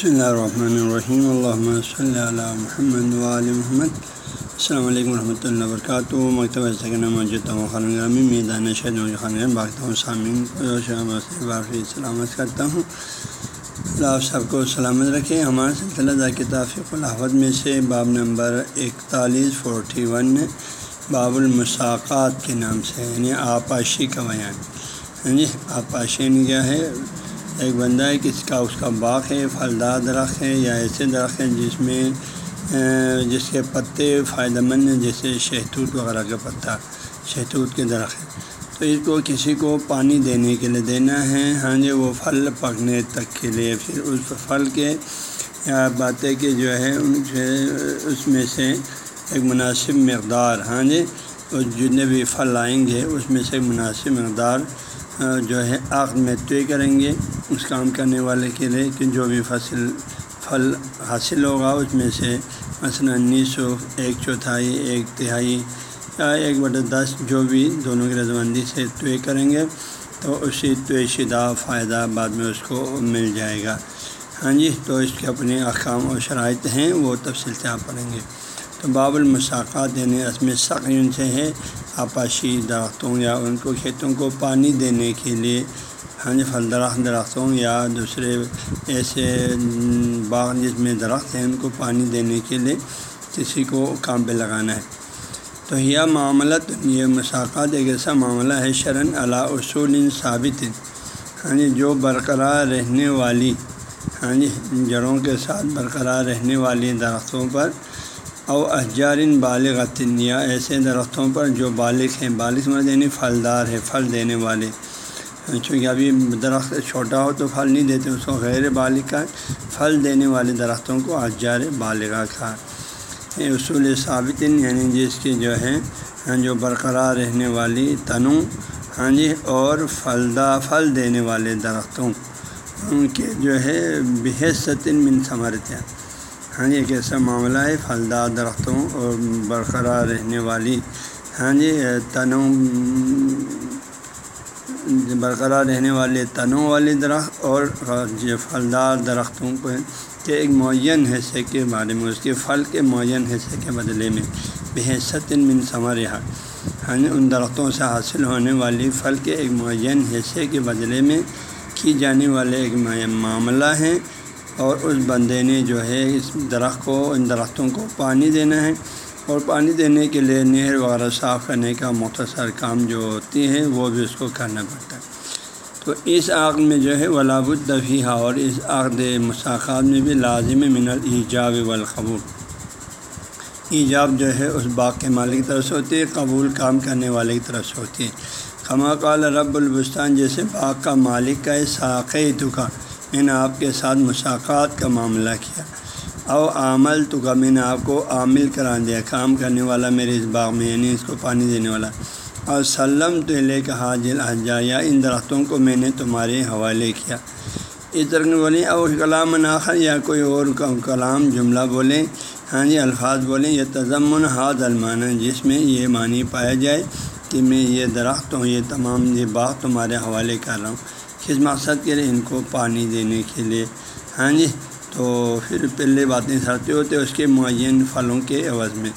بسم اللہ الرحمن الرحیم اللہ صلی اللہ محمد علیہ محمد السلام علیکم ورحمۃ اللہ وبرکاتہ مکتبہ سکن موجود خانگرامی میدان شہد خان باقی سامعین کو سلامت کرتا ہوں اللہ آپ سب کو سلامت رکھیں ہمارے سلسلہ دا کتاب الحفظ میں سے باب نمبر اکتالیس فورٹی ون باب المساقات کے نام سے یعنی آپاشی کا بیان. ہاں جی آپاشی یعنی کیا ہے؟ ایک بندہ ہے کسی کا اس کا باغ ہے، پھلدار درخت ہے یا ایسے درخت ہیں جس میں جس کے پتے فائدہ مند ہیں، جیسے شہتوت وغیرہ کا پتا، شہتوت کے درخت ہیں۔ تو اس کو کسی کو پانی دینے کے لیے دینا ہے ہاں جی وہ پھل پکنے تک کے لیے۔ پھر اس پھل کے، یا باتیں کہ جو ہے، ان سے اس میں سے ایک مناسب مقدار ہاں جی جتنے بھی پھل آئیں گے، اس میں سے ایک مناسب مقدار جو ہے آگ میں طے کریں گے اس کام کرنے والے کے لیے کہ جو بھی فصل، پھل حاصل ہوگا، اس میں سے مثلاً سو ایک چوتھائی، ایک تہائی یا ایک بٹا دس، جو بھی دونوں کی رضامندی سے طے کریں گے تو اسی طے شدہ فائدہ بعد میں اس کو مل جائے گا۔ ہاں جی تو اس کے اپنے احکام و شرائط ہیں، وہ تفصیل سے آپ پڑھیں گے۔ تو باب المساقات یعنی اس میں سخت سے ہے آپاشی درختوں یا ان کو کھیتوں کو پانی دینے کے لیے ہاں جی پھل درخت درختوں یا دوسرے ایسے باغ جس میں درخت ہیں ان کو پانی دینے کے لیے کسی کو کام پہ لگانا ہے۔ تو یہ معاملت یہ مساقات ایک ایسا معاملہ ہے، شرن علا اصول ثابت ہاں جی جو برقرار رہنے والی ہاں جی جڑوں کے ساتھ برقرار رہنے والی درختوں پر او احجارن بالغتن یا ایسے درختوں پر جو بالغ ہیں۔ بالغ مرد یعنی پھلدار ہے پھل دینے والے۔ چونکہ ابھی درخت چھوٹا ہو تو پھل نہیں دیتے، اس کو غیر بالغ کا پھل دینے والے درختوں کو احجار بالغہ کا اصول ثابت یعنی جس کی جو ہے ہاں، جو برقرار رہنے والی تنوں ہاں جی اور پھلدا، پھل دینے والے درختوں، ان کے جو ہے بحث من ثمرتیں ہاں جی ایک ایسا معاملہ ہے، پھلدار درختوں اور برقرار رہنے والی ہاں جی تنوں، برقرار رہنے والے تنوں والے درخت اور پھلدار درختوں کو کے ایک معین حصے کے بارے میں، اس کے پھل کے معین حصے کے بدلے میں بحثت من ثمر ہاں جی ان درختوں سے حاصل ہونے والی پھل کے ایک معین حصے کے بدلے میں کی جانے والے ایک معاملہ ہیں۔ اور اس بندے نے جو ہے اس درخت کو، ان درختوں کو پانی دینا ہے۔ اور پانی دینے کے لیے نہر وغیرہ صاف کرنے کا مختصر کام جو ہوتی ہے، وہ بھی اس کو کرنا پڑتا ہے۔ تو اس عقد میں جو ہے ولاب الدفیہ اور اس عقد مساقات میں بھی لازم من الجاب والقبول۔ ایجاب جو ہے، اس باغ کے مالک کی طرف سے ہوتی ہے، قبول کام کرنے والے کی طرف سے ہوتی ہے۔ کما قال رب البستان، جیسے باغ کا مالک کا ساقی دکا میں نے آپ کے ساتھ مساقات کا معاملہ کیا۔ او عامل تو کا میں نے آپ کو عامل کرا دیا۔ کام کرنے والا میرے اس باغ میں یعنی اس کو پانی دینے والا۔ اور سلم تو لے کے حاجل اجا یا ان درختوں کو میں نے تمہارے حوالے کیا۔ اس طرح بولیں اور کلام ناخر یا کوئی اور کلام، جملہ بولیں۔ ہاں جی الفاظ بولیں۔ یہ تضمن ہاتھ المان جس میں یہ معنی پایا جائے کہ میں یہ درخت ہوں یہ تمام یہ باغ تمہارے حوالے کر رہا ہوں۔ کس مقصد کے لیے ان کو پانی دینے کے لیے؟ ہاں جی تو پھر پہلے باتیں سرتے ہوتے اس کے معین پھلوں کے عوض میں۔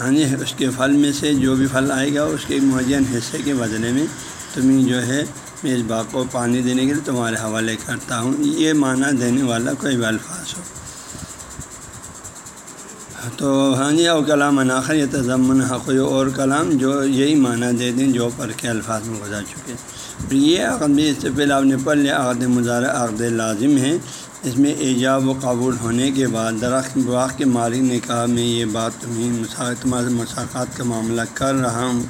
ہاں جی اس کے پھل میں سے جو بھی پھل آئے گا، اس کے معین حصے کے بدلے میں تمہیں جو ہے میں اس باغ کو پانی دینے کے لیے تمہارے حوالے کرتا ہوں۔ یہ معنی دینے والا کوئی بھی الفاظ ہو۔ تو ہاں جی اور کلام عناخر یہ تضمن حق اور کلام جو یہی معنی دے دیں جو پر کے الفاظ میں گزار چکے۔ یہ عقد بھی اس سے پہلے آپ نے پڑھ لیا، عقد مظاہرہ عقد لازم ہے۔ اس میں ایجاب و قبول ہونے کے بعد درخت باغ کے مالک نے کہا، میں یہ بات تمہیں مساقات کا معاملہ کر رہا ہوں۔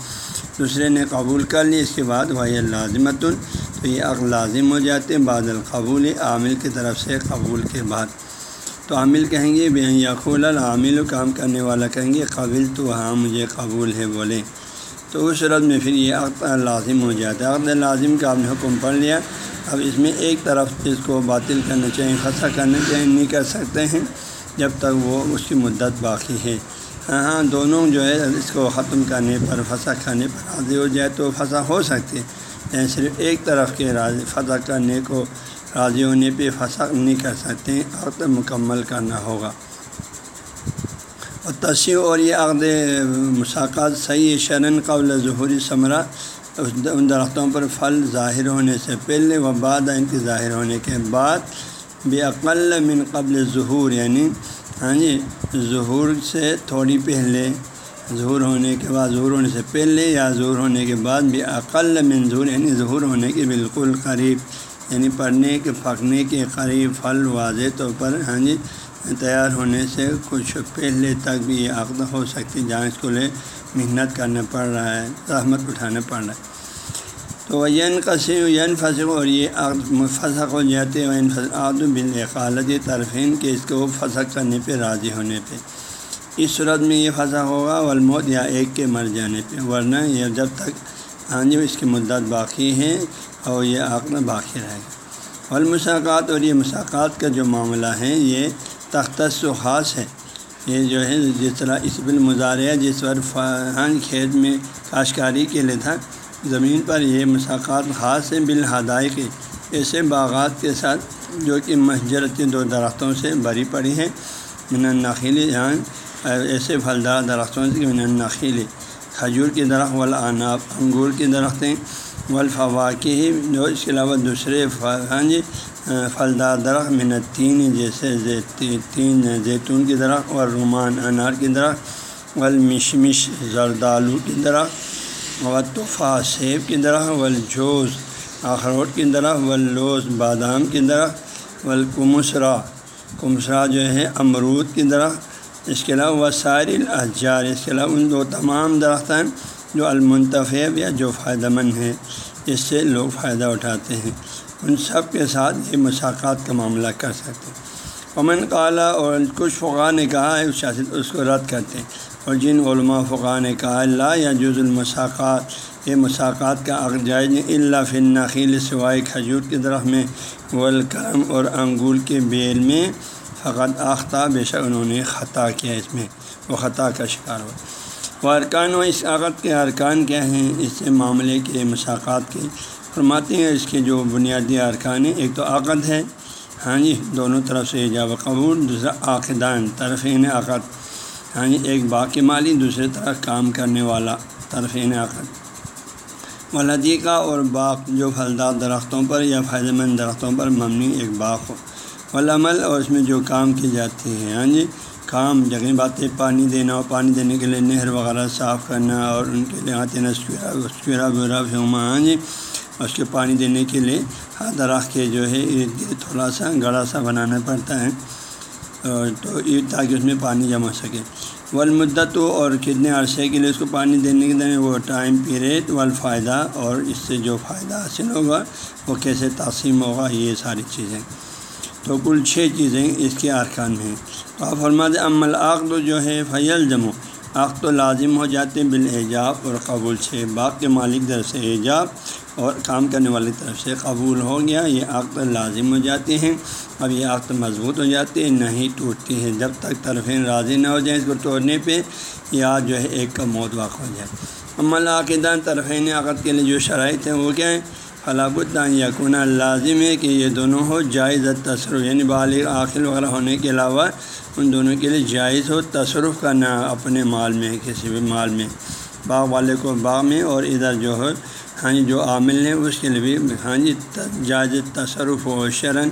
دوسرے نے قبول کر لی، اس کے بعد وہ لازمت تو یہ عقد لازم ہو جاتے ہیں بعد القبول، عامل کی طرف سے قبول کے بعد۔ تو عامل کہیں گے، بے یقول العامل کام کرنے والا کہیں گے، قبل تو ہاں مجھے قبول ہے بولیں تو اس صورت میں پھر یہ عقد لازم ہو جاتا ہے۔ عقد لازم کا آپ نے حکم پڑھ لیا۔ اب اس میں ایک طرف اس کو باطل کرنا چاہیے خطا کرنا چاہیے نہیں کر سکتے ہیں، جب تک وہ اس کی مدت باقی ہے۔ ہاں ہاں دونوں جو ہے اس کو ختم کرنے پر پھنسا کھانے پر راضی ہو جائے تو پھنسا ہو سکتے ہیں۔ صرف ایک طرف کے راضی فتح کرنے کو راضی ہونے پہ فسق نہیں کر سکتے عقد مکمل کرنا ہوگا۔ اور تصیح اور یہ عقد مساقات صحیح شرن قبل ظہوری ثمرہ ان درختوں پر پھل ظاہر ہونے سے پہلے و بعد ان کے ظاہر ہونے کے بعد بے عقل من قبل ظہور یعنی ہاں جی ظہور سے تھوڑی پہلے، ظہور ہونے کے بعد، ظہور ہونے سے پہلے یا ظہور ہونے کے بعد بھی عقل من ظہور یعنی ظہور ہونے کے بالکل قریب یعنی پڑھنے کے پھکنے کے قریب، پھل واضح طور پر ہاں جی تیار ہونے سے کچھ پہلے تک بھی یہ عقد ہو سکتی جہاں اس کو لے محنت کرنا پڑ رہا ہے زحمت اٹھانا پڑ رہا ہے۔ تو ین قسم ین فصق اور یہ عقد فسق ہو جاتے ہیں۔ عقد بالعقالت طرفین کہ اس کو فسق کرنے پہ راضی ہونے پہ۔ اس صورت میں یہ پھنسا ہوگا، والموت، یا ایک کے مر جانے پہ۔ ورنہ یہ جب تک ہاں جی اس کی مدت باقی ہے اور یہ عقل باقی رہے گا۔ والمساقات، اور یہ مساقات کا جو معاملہ ہے، یہ تختص و خاص ہے۔ یہ جو ہے، جس طرح اس بل جس پر ہاں کھیت میں کاشتکاری کے لیے تھا، زمین پر یہ مساقات خاص ہیں بالحدائی کے ایسے باغات کے ساتھ جو کہ مسجرتی دو درختوں سے بری پڑی ہے من ناخیلی جہاں ایسے پھلدار درختوں سے من نخیلی کھجور کے درخت والعناب انگور کے درختیں والفواقی جو اس کے علاوہ دوسرے ہاں جی پھلدار درخت من تین، جیسے تین زیتون کی درخت اور رومان انار کی درخت، والمشمش زردالو کی درخت و طفا سیب کی درخت، والجوز اخروٹ کی درخت، واللوز بادام کی درخت، والکمسرا۔ کمسرا جو ہے، امرود کی درخت۔ اس کے علاوہ وسائل الاحجار اس کے علاوہ ان دو تمام درخت ہیں جو المنتفیب یا جو فائدہ مند ہیں، اس سے لوگ فائدہ اٹھاتے ہیں۔ ان سب کے ساتھ یہ مساقات کا معاملہ کر سکتے ہیں۔ امن قالا اور کچھ فقا نے کہا ہے، اس شاست اس کو رد کرتے ہیں۔ اور جن علماء فقا نے کہا اللہ یا جز المساقات، یہ مساقات کا جائز اللہ فن نخیل سوائے کھجور کے درخت میں، والکرم اور انگور کے بیل میں۔ فقط آختہ بے شک انہوں نے خطا کیا اس میں، وہ خطا کا شکار ہوا۔ وہ ارکان و اس عقد کے ارکان کیا ہیں؟ اس سے معاملے کے مساقات کے۔ فرماتے ہیں اس کے جو بنیادی ارکان ہیں، ایک تو عقد ہے۔ ہاں جی دونوں طرف سے ایجاب قبول، دوسرا عقدان طرفین عقد۔ ہاں جی ایک باقی مالی، دوسرے طرف کام کرنے والا، طرفین عقد۔ ولادی کا اور باغ جو پھلدار درختوں پر یا فائدہ مند درختوں پر مبنی ایک باغ ہو۔ والعمل اور اس میں جو کام کی جاتی ہے ہاں جی کام جگہ باتیں، پانی دینا اور پانی دینے کے لیے نہر وغیرہ صاف کرنا اور ان کے لیے آتے نسکیرا برا پھیما ہاں جی اس کے پانی دینے کے لیے ہر درخت کے جو ہے ارد گرد تھوڑا سا گڑا سا بنانا پڑتا ہے تو تاکہ اس میں پانی جمع سکے۔ والمدت اور کتنے عرصے کے لیے اس کو پانی دینے کے دیں وہ ٹائم پیریڈ، والفائدہ اور اس سے جو فائدہ حاصل ہوگا، وہ کیسے تقسیم ہوگا، یہ ساری چیزیں۔ تو کل چھ چیزیں اس کے ارکان میں تو آپ فرماتے عمل عقد جو ہے فیل جمع عقد تو لازم ہو جاتے ہیں بالاجاب اور قبول چھ باغ کے مالک در سے ایجاب اور کام کرنے والی طرف سے قبول ہو گیا۔ یہ عقد لازم ہو جاتے ہیں۔ اب یہ عقد مضبوط ہو جاتے ہیں، نہیں ٹوٹتی ہے جب تک طرفین راضی نہ ہو جائیں اس کو توڑنے پہ، یا جو ہے ایک کا موت واقع ہو جائے۔ عمل عقیدان طرفین عقد کے لیے جو شرائط ہیں وہ کیا ہیں؟ فلاح الدان یقون لازم ہے کہ یہ دونوں ہو جائز تصرف یعنی بالغ عاقل وغیرہ ہونے کے علاوہ ان دونوں کے لیے جائز ہو تصرف کرنا اپنے مال میں، کسی بھی مال میں۔ باغ والے کو باغ میں اور ادھر جو ہے ہاں جی جو عامل ہیں، اس کے لیے بھی ہاں جی جائز تصرف ہو شرن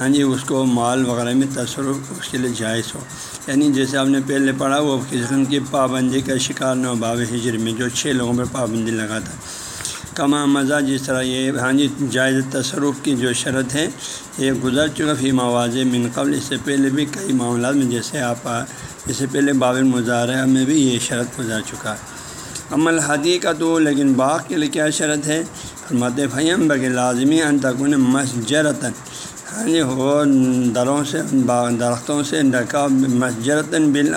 ہاں جی اس کو مال وغیرہ میں تصرف اس کے لیے جائز ہو۔ یعنی جیسے آپ نے پہلے پڑھا، وہ کسی قسم کی پابندی کا شکار نہ ہو باب ہجر میں جو چھ لوگوں پر پابندی لگا تھا کما مزہ جس طرح یہ ہاں جی جائز تصرف کی جو شرط ہے، یہ گزر چکا فی مواز من قبل۔ اس سے پہلے بھی کئی معاملات میں، جیسے آپ، اس سے پہلے بابل مظاہرہ میں بھی یہ شرط گزر چکا۔ ہے عمل حدی کا تو لیکن باغ کے لیے کیا شرط ہے؟ فرمات فیم بغ لازمی ان تکن مسجرتاً۔ ہاں جی ہو دروں سے درختوں سے ڈھکا مسجرتاً بال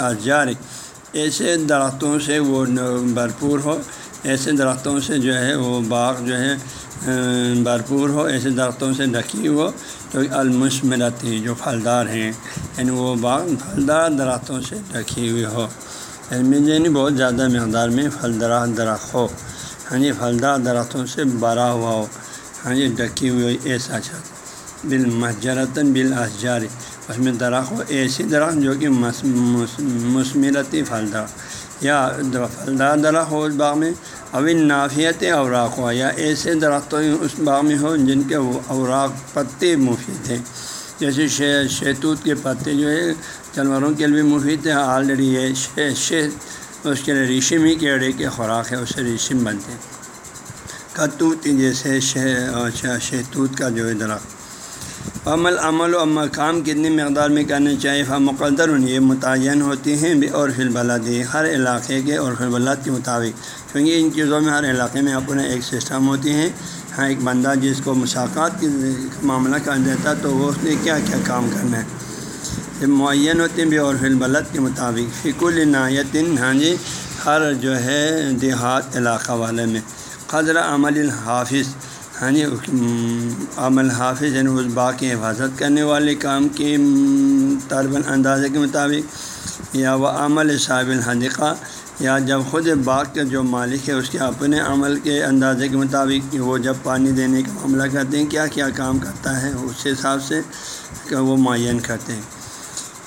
ایسے درختوں سے وہ بھرپور ہو۔ ایسے درختوں سے جو ہے وہ باغ جو ہے بھرپور ہو، ایسے درختوں سے ڈھکی ہو تو المشمرتی جو پھلدار ہیں یعنی وہ باغ پھلدار درختوں سے ڈھکی ہوئی ہو۔ یعنی یعنی بہت زیادہ مقدار میں پھل درخت درخت ہو۔ ہاں جی پھلدار درختوں سے بھرا ہوا ہو۔ ہاں جی ڈھکی ہوئی ہو، ایسا چاہتا بال مجرتاً اس میں درخت ہو، ایسی درخت جو کہ مثمرتی پھلدار۔ یا پھلدار درخت ہو اس باغ میں اون نافیت اوراق ہو یا ایسے درخت اس باغ میں ہو جن کے اوراق پتے مفید ہیں۔ جیسے شے، شیتوت کے پتے جو ہے جانوروں کے لیے بھی مفید ہے آلریڈی یہ شے شے اس کے لیے ریشم ہی کیڑے کے خوراک ہے اس سے ریشم بنتے ہیں۔ کتوت جیسے شہ شہتوت کا جو ہے درخت۔ عمل عمل و عمل کام کتنی مقدار میں کرنے چاہیے؟ مقدر یہ متعین ہوتی ہیں بھی اور فل بلادی ہر علاقے کے اور فل بلاد کے مطابق۔ کیونکہ ان چیزوں میں ہر علاقے میں اپنے ایک سسٹم ہوتی ہیں۔ ہاں ایک بندہ جس کو مساقات کی معاملہ کر دیتا تو وہ اس نے کیا کیا کام کرنا ہے؟ یہ معین ہوتے ہیں بھی اور فل بلد کے مطابق۔ فکل عنایتن ہاں جی ہر جو ہے دیہات علاقہ والے میں۔ قدر عمل الحافظ ہاں جی عمل حافظ یعنی اس باغ کی حفاظت کرنے والے کام کے طالباً اندازے کے مطابق، یا وہ عمل صاحب الحدقہ یا جب خود باغ کا جو مالک ہے، اس کے اپنے عمل کے اندازے کے مطابق وہ جب پانی دینے کا معاملہ کرتے ہیں، کیا کیا کام کرتا ہے، اس حساب سے کہ وہ معین کرتے ہیں۔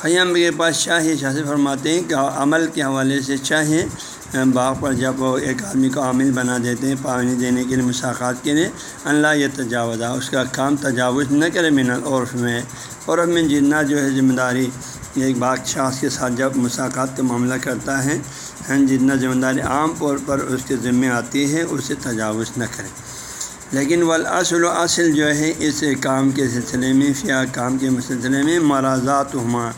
خیام کے پاس چاہیے شاہ فرماتے ہیں کہ عمل کے حوالے سے چاہے باغ پر جب وہ ایک آدمی کو عامل بنا دیتے ہیں پانی دینے کے لیے مساقات کے لیے اللہ یہ تجاوزہ اس کا کام تجاوز نہ کرے من العرف میں۔ عرف میں جتنا جو ہے ذمہ داری ایک باغ شاخ کے ساتھ جب مساقات کا معاملہ کرتا ہے جتنا ذمہ داری عام طور پر اس کے ذمے آتی ہے، اسے تجاوز نہ کرے۔ لیکن والاصل و اصل جو ہے، اس کام کے سلسلے میں فیا کام کے سلسلے میں مرازات ہما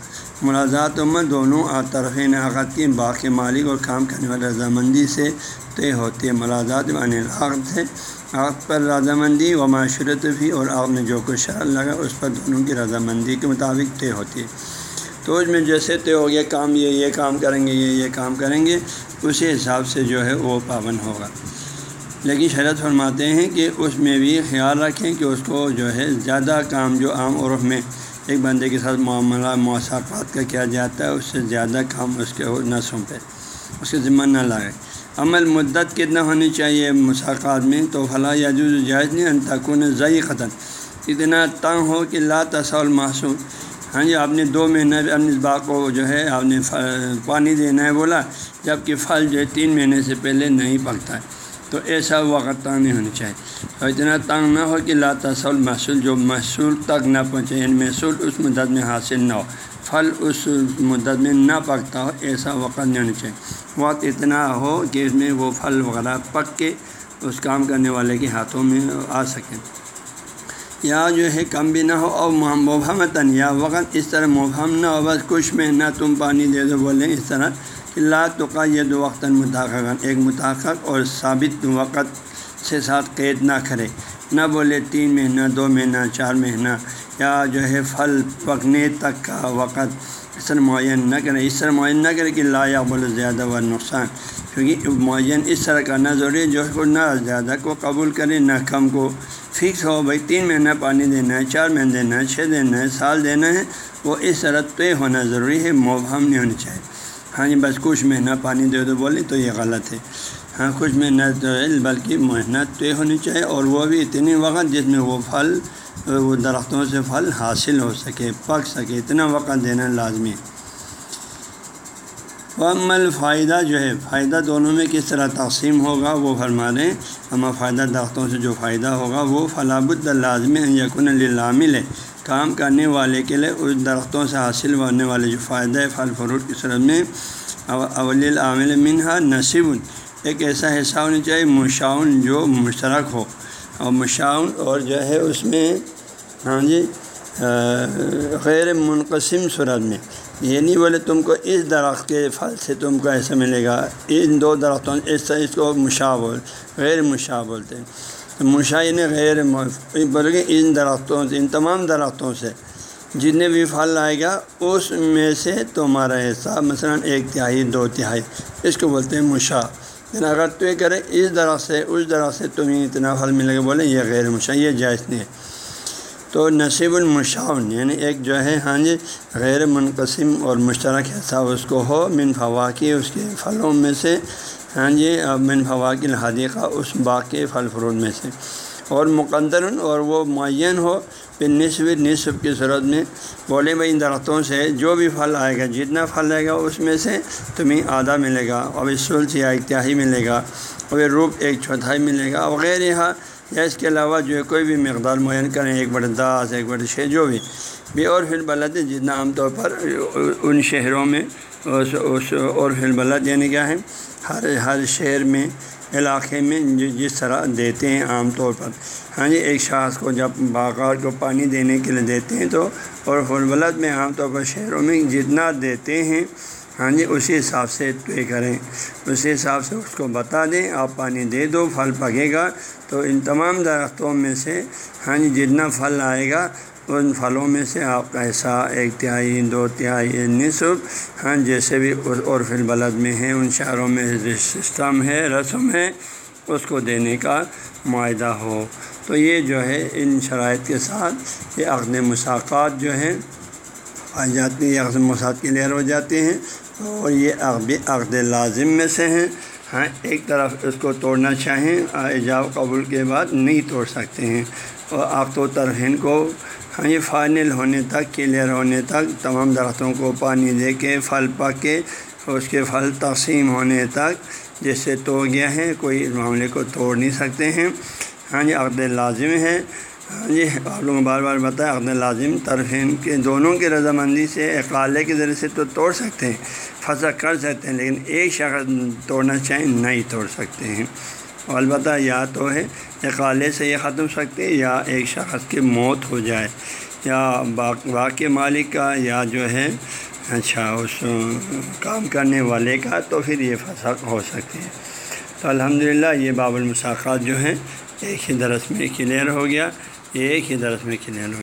ملازات عمر دونوں طرف عقد کی باقی مالک اور کام کرنے والے رضامندی سے طے ہوتی ہے ملازات یعنی عقد سے عقد پر رضامندی و معاشرت بھی اور آپ نے جو کچھ شرح لگا اس پر دونوں کی رضامندی کے مطابق طے ہوتی ہے۔ تو اس میں جیسے طے ہو گیا، کام یہ یہ کام کریں گے، یہ یہ کام کریں گے، اسی حساب سے جو ہے وہ پابند ہوگا۔ لیکن شرط فرماتے ہیں کہ اس میں بھی خیال رکھیں کہ اس کو جو ہے زیادہ کام جو عام عرف میں ایک بندے کے ساتھ معاملہ مواصفات کا کیا جاتا ہے، اس سے زیادہ کام اس کے نہ سونپے اس کے ذمہ نہ لائے۔ عمل مدت کتنا ہونی چاہیے مساقات میں، تو فلاں یا جو جائز نہیں انتقن ضعی ختم اتنا تنگ ہو کہ لا تصول معصوم ہاں جی آپ نے دو مہینہ اپنے اس باغ کو جو ہے، آپ نے پانی دینا ہے، بولا جبکہ پھل جو ہے تین مہینے سے پہلے نہیں پکتا ہے۔ تو ایسا وقت تنگ نہیں ہونی چاہیے۔ اور اتنا تنگ نہ ہو کہ لا تصول محصول، جو محصول تک نہ پہنچے یعنی محصول اس مدت میں حاصل نہ ہو، پھل اس مدت میں نہ پکتا ہو، ایسا وقت نہیں ہونا چاہیے۔ وقت اتنا ہو کہ اس میں وہ پھل وغیرہ پک کے اس کام کرنے والے کے ہاتھوں میں آ سکیں۔ یا جو ہے کم بھی نہ ہو، اور مبہمتاً، یا وقت اس طرح مبہم نہ ہو، بس کچھ میں نہ تم پانی دے دو بولیں اس طرح۔ لا تو کا یہ دو وقتاً متحق ایک متحق اور ثابت وقت سے ساتھ قید نہ کرے۔ نہ بولے تین مہینہ، دو مہینہ، چار مہینہ، یا جو ہے پھل پکنے تک کا وقت۔ اس طرح معین نہ کرے، اس طرح معین نہ کرے کہ لا یا بولے زیادہ و نقصان، کیونکہ معین اس طرح کرنا ضروری ہے جو کو نہ زیادہ کو قبول کرے، نہ کم کو۔ فکس ہو بھائی، تین مہینہ پانی دینا ہے، چار مہینے دینا ہے، چھ دینا ہے، سال دینا ہے، وہ اس طرح طے ہونا ضروری ہے، مبہم نہیں ہونی چاہیے۔ ہاں جی بس کچھ مہینہ پانی دے دو بولیں تو یہ غلط ہے۔ ہاں کچھ محنت بلکہ محنت طے ہونی چاہیے اور وہ بھی اتنی وقت جس میں وہ پھل، وہ درختوں سے پھل حاصل ہو سکے، پک سکے، اتنا وقت دینا لازمی عمل فائدہ جو ہے، فائدہ دونوں میں کس طرح تقسیم ہوگا، وہ فرما رہے ہیں فائدہ درختوں سے جو فائدہ ہوگا، وہ فلاح لازمی یقن لامل ہے۔ کام کرنے والے کے لیے اس درختوں سے حاصل ہونے والے جو فائدہ پھل، فروٹ کی صورت میں اول عامل منہا نصیب۔ ایک ایسا حصہ ہونا چاہیے، مشاون جو مشترک ہو۔ اور مشاون اور جو ہے اس میں ہاں جی غیر منقسم صورت میں۔ یہ نہیں بولے تم کو اس درخت کے پھل سے تم کو ایسا ملے گا۔ ان دو درختوں، اس طرح اس کو مشا بول غیر مشا بولتے ہیں۔ تو غیر بولے ان درختوں سے، ان تمام درختوں سے۔ جتنے بھی پھل آئے گا، اس میں سے تمہارا حصہ مثلاً ایک تہائی، دو تہائی، اس کو بولتے ہیں مشا یعنی اگر تو یہ کرے، اس درخت سے، اس درخت سے تمہیں اتنا پھل ملے گا بولیں یہ غیر مشا یہ جائز نہیں ہے۔ تو نصیب المشاون یعنی ایک جو ہے ہاں جی غیر منقسم اور مشترک حصہ اس کو ہو، من فواقی اس کے پھلوں میں سے ہاں جی من فواقی الحادی کا اس باغ کے پھل فروٹ میں سے۔ اور مقدر، اور وہ معین ہو، پھر نصف نصف کی صورت میں۔ بولے بھائی، ان درختوں سے جو بھی پھل آئے گا، جتنا پھل رہے گا، اس میں سے تمہیں آدھا ملے گا۔ ابھی سلس یا اتہائی ملے گا۔ ابھی روپ ایک چوتھائی ملے گا۔ وغیرہ یا اس کے علاوہ جو ہے، کوئی بھی مقدار معین کریں، ایک بڑے دس ایک بڑے چھ جو بھی۔ بھی اور پھر بلد، جتنا عام طور پر ان شہروں میں اور پھر بلد یعنی کیا ہے۔ ہر ہر شہر میں، علاقے میں جس طرح دیتے ہیں عام طور پر۔ ہاں جی ایک شخص کو جب باغات کو پانی دینے کے لیے دیتے ہیں تو، اور بلد میں عام طور پر شہروں میں جتنا دیتے ہیں ہاں جی اسی حساب سے طے کریں۔ اسی حساب سے اس کو بتا دیں، آپ پانی دے دو، پھل پکے گا۔ تو ان تمام درختوں میں سے ہاں جی جتنا پھل آئے گا ان پھلوں میں سے آپ کا ایسا ایک تہائی، دو تہائی نصف ہاں جیسے بھی اور پھر بلد میں ہیں، ان شہروں میں سسٹم ہے، رسم ہے، اس کو دینے کا معاہدہ ہو۔ تو یہ جو ہے، ان شرائط کے ساتھ یہ عقد مساقات جو ہیں، آ جاتی ہیں عقد مساق کلیئر ہو جاتے ہیں۔ اور یہ عقد عقد لازم میں سے ہیں۔ ہاں ایک طرف اس کو توڑنا چاہیں ایجاب قبول کے بعد نہیں توڑ سکتے ہیں۔ اور عقد و ترہین کو ہاں یہ فائنل ہونے تک، کلیئر ہونے تک، تمام درختوں کو پانی دے کے، پھل پک کے اس کے پھل تقسیم ہونے تک جس سے تو گیا ہے، کوئی اس معاملے کو توڑ نہیں سکتے ہیں۔ ہاں جی عقد لازم ہے۔ ہاں جی آپ لوگوں بار بار بتایا، عقد لازم طرفین کے دونوں کی رضامندی سے اقالے کے ذریعے سے تو توڑ سکتے ہیں پھنسا کر سکتے ہیں، لیکن ایک شخص توڑنا چاہیں نہیں توڑ سکتے ہیں۔ البتہ یا تو ہے، اقالے سے یہ ختم سکتے یا ایک شخص کی موت ہو جائے۔ یا باقی مالک کا یا جو ہے اچھا اس کام کرنے والے کا تو پھر یہ فسق ہو سکتے ہیں۔ تو الحمدللہ یہ باب المساقات جو ہیں، ایک ہی درس میں کلیئر ہو گیا، ایک ہی درس میں کلیئر ہو گیا۔